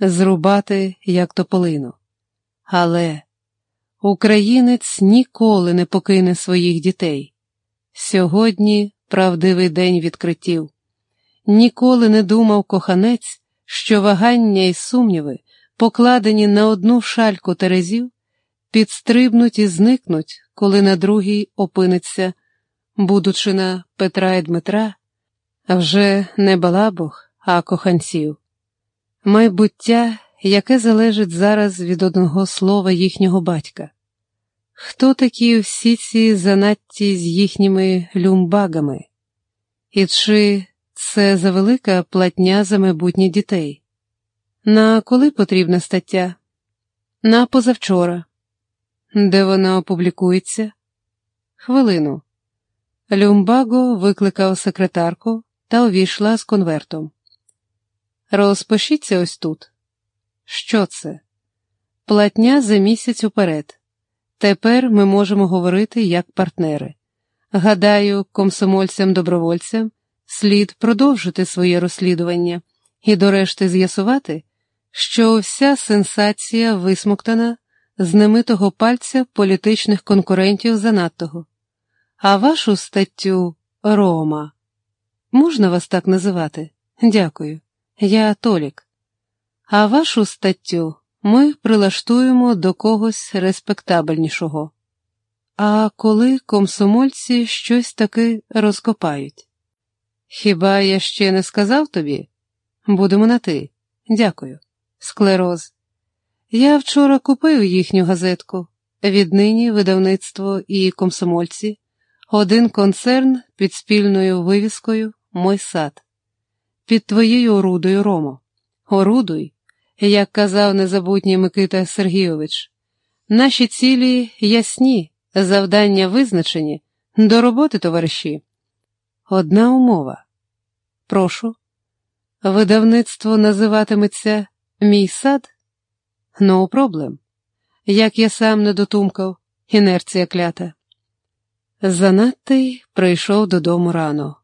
зрубати, як тополину. Але українець ніколи не покине своїх дітей. Сьогодні правдивий день відкриттів. Ніколи не думав коханець, що вагання і сумніви, покладені на одну шальку терезів, підстрибнуть і зникнуть, коли на другій опиниться, будучина Петра і Дмитра, вже не балабух, а коханців. Майбуття, яке залежить зараз від одного слова їхнього батька. Хто такі всі ці занатті з їхніми люмбагами? І чи це завелика платня за майбутнє дітей? На коли потрібна стаття? На позавчора. Де вона опублікується? Хвилину. Люмбаго викликав секретарку та увійшла з конвертом. Розпишіться ось тут. Що це? Платня за місяць уперед. Тепер ми можемо говорити як партнери. Гадаю, комсомольцям-добровольцям слід продовжити своє розслідування і, до решти, з'ясувати, що вся сенсація висмоктана з немитого пальця політичних конкурентів занадтого. А вашу статтю Рома. Можна вас так називати? Дякую. Я Толік. А вашу статтю ми прилаштуємо до когось респектабельнішого. А коли комсомольці щось таки розкопають? Хіба я ще не сказав тобі? Будемо на ти. Дякую. Склероз. Я вчора купив їхню газетку. Віднині видавництво і комсомольці, один концерн під спільною вивіскою Мой сад. Під твоєю орудою, Ромо. Орудуй, як казав незабутній Микита Сергійович. Наші цілі ясні, завдання визначені, до роботи, товариші. Одна умова. Прошу. Видавництво називатиметься Мій сад? No problem. Як я сам не дотумкав, інерція клята. Занадтий прийшов додому рано,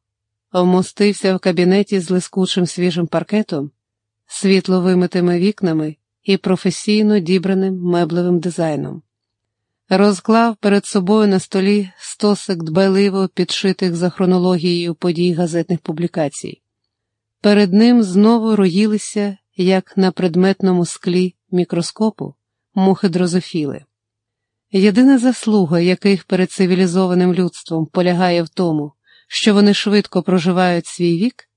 вмостився в кабінеті з лискучим свіжим паркетом, світло вимитими вікнами і професійно дібраним меблевим дизайном. Розклав перед собою на столі стосик дбайливо підшитих за хронологією подій газетних публікацій. Перед ним знову роїлися, як на предметному склі мікроскопу, мухи дрозофіли. Єдина заслуга, яких перед цивілізованим людством полягає в тому, що вони швидко проживають свій вік,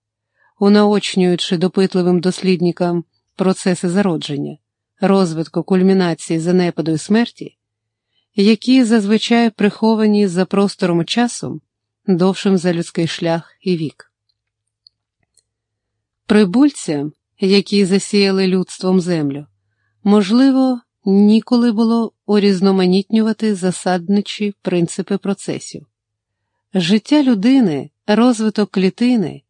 унаочнюючи допитливим дослідникам процеси зародження, розвитку, кульмінації, занепаду і смерті, які зазвичай приховані за простором часом, довшим за людський шлях і вік. Прибульцям, які засіяли людством землю, можливо, ніколи було урізноманітнювати засадничі принципи процесів. Життя людини, розвиток клітини,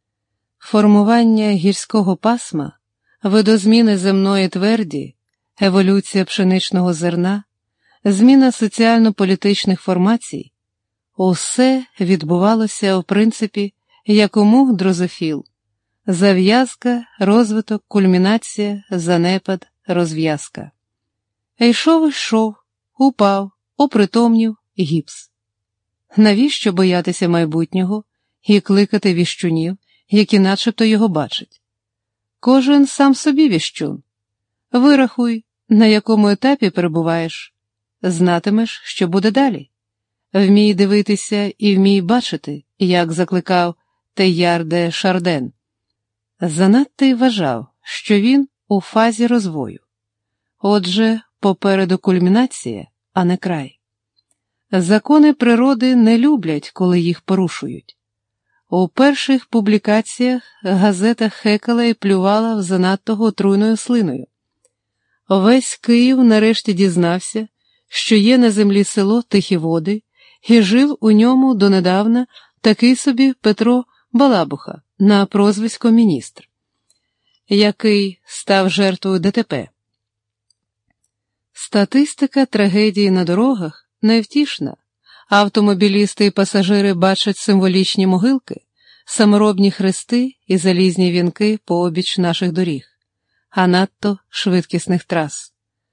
формування гірського пасма, видозміни земної тверді, еволюція пшеничного зерна, зміна соціально-політичних формацій усе відбувалося в принципі як умов дрозофіл, зав'язка, розвиток, кульмінація, занепад, розв'язка. Йшов, йшов, упав, опритомнів, гіпс. Навіщо боятися майбутнього і кликати віщунів, які начебто його бачать? Кожен сам собі віщун. Вирахуй, на якому етапі перебуваєш, знатимеш, що буде далі. Вмій дивитися і вмій бачити, як закликав Теяр де Шарден. Занадто й вважав, що він у фазі розвою. Отже, попереду кульмінація, а не край. Закони природи не люблять, коли їх порушують. У перших публікаціях газета хекала і плювала в занадто отруйною слиною. Весь Київ нарешті дізнався, що є на землі село Тихі Води, і жив у ньому донедавна такий собі Петро Балабуха на прозвисько міністр, який став жертвою ДТП. Статистика трагедії на дорогах невтішна. Автомобілісти і пасажири бачать символічні могилки, саморобні хрести і залізні вінки по обіч наших доріг. а надто швидкісних трас.